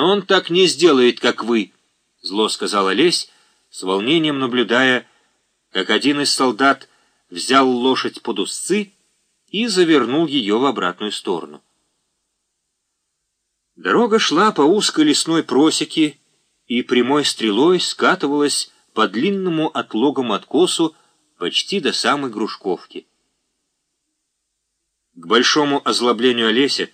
Но он так не сделает, как вы, — зло сказала Лесь, с волнением наблюдая, как один из солдат взял лошадь под узцы и завернул ее в обратную сторону. Дорога шла по узкой лесной просеке и прямой стрелой скатывалась по длинному отлогому откосу почти до самой Грушковки. К большому озлоблению Олеся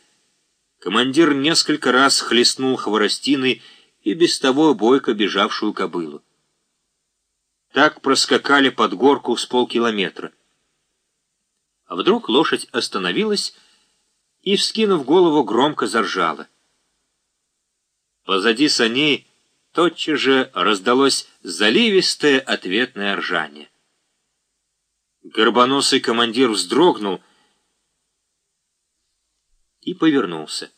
командир несколько раз хлестнул хворостиной и без того бойко бежавшую кобылу. Так проскакали под горку с полкилометра. А вдруг лошадь остановилась и, вскинув голову, громко заржала. Позади саней тотчас же раздалось заливистое ответное ржание. Горбоносый командир вздрогнул и повернулся.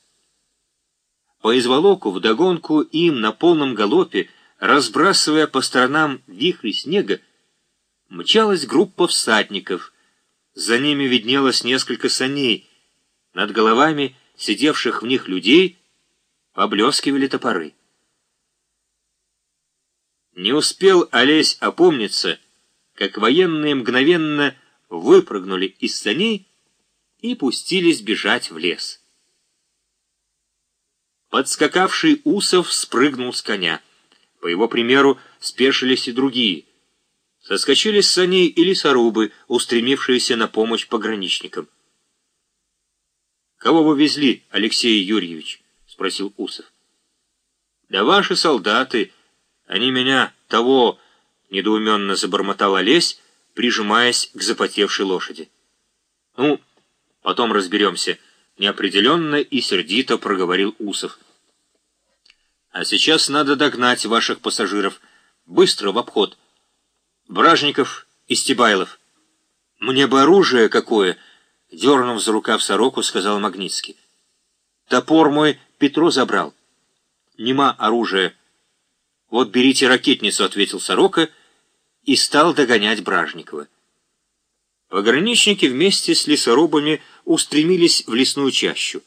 По изволоку вдогонку им на полном галопе, разбрасывая по сторонам вихри снега, мчалась группа всадников. За ними виднелось несколько саней. Над головами сидевших в них людей поблескивали топоры. Не успел Олесь опомниться, как военные мгновенно выпрыгнули из саней и пустились бежать в лес. Подскакавший Усов спрыгнул с коня. По его примеру спешились и другие. Соскочили с саней и лесорубы, устремившиеся на помощь пограничникам. «Кого вы везли, Алексей Юрьевич?» — спросил Усов. «Да ваши солдаты», они меня того, — недоуменно забормотал Олесь, прижимаясь к запотевшей лошади. Ну, потом разберемся, — неопределенно и сердито проговорил Усов. А сейчас надо догнать ваших пассажиров. Быстро в обход. Бражников и Стебайлов. Мне бы оружие какое, — дернув за рукав сороку, сказал Магнитский. Топор мой Петро забрал. Нема оружия, — «Вот берите ракетницу», — ответил Сорока и стал догонять Бражникова. Пограничники вместе с лесорубами устремились в лесную чащу.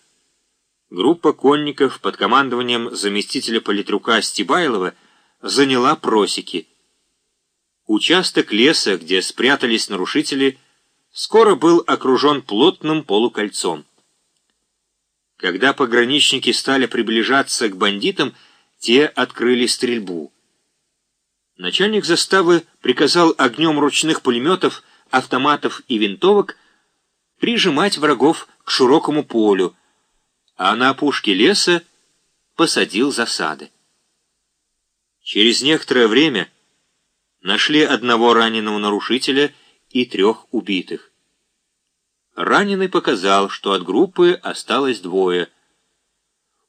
Группа конников под командованием заместителя политрука Стебайлова заняла просеки. Участок леса, где спрятались нарушители, скоро был окружен плотным полукольцом. Когда пограничники стали приближаться к бандитам, те открыли стрельбу. Начальник заставы приказал огнем ручных пулеметов, автоматов и винтовок прижимать врагов к широкому полю, а на опушке леса посадил засады. Через некоторое время нашли одного раненого нарушителя и трех убитых. Раненый показал, что от группы осталось двое.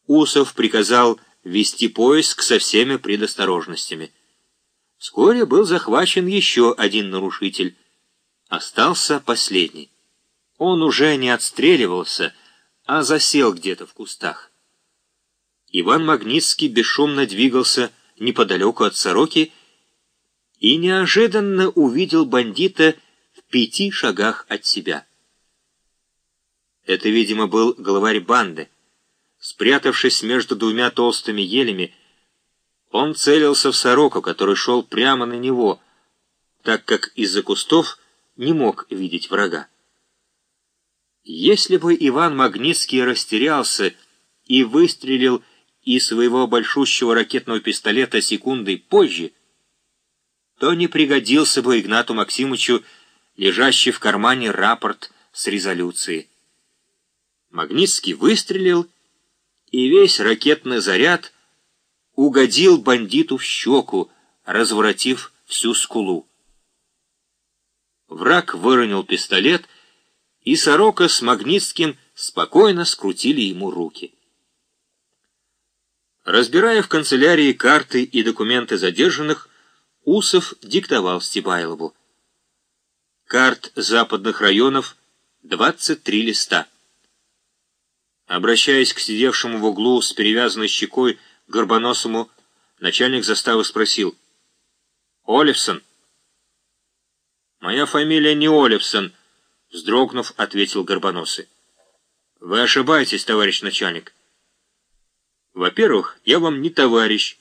Усов приказал вести поиск со всеми предосторожностями. Вскоре был захвачен еще один нарушитель. Остался последний. Он уже не отстреливался, а засел где-то в кустах. Иван Магнитский бесшумно двигался неподалеку от сороки и неожиданно увидел бандита в пяти шагах от себя. Это, видимо, был главарь банды. Спрятавшись между двумя толстыми елями, он целился в сороку, который шел прямо на него, так как из-за кустов не мог видеть врага. Если бы Иван Магнитский растерялся и выстрелил из своего большущего ракетного пистолета секундой позже, то не пригодился бы Игнату Максимовичу лежащий в кармане рапорт с резолюцией. Магнитский выстрелил и весь ракетный заряд угодил бандиту в щеку, разворотив всю скулу. Враг выронил пистолет, и Сорока с Магнитским спокойно скрутили ему руки. Разбирая в канцелярии карты и документы задержанных, Усов диктовал Стебайлову. Карт западных районов 23 листа. Обращаясь к сидевшему в углу с перевязанной щекой горбоносому, начальник заставы спросил. «Олевсон?» «Моя фамилия не Олевсон», — вздрогнув, ответил горбоносый. «Вы ошибаетесь, товарищ начальник». Во-первых, я вам не товарищ,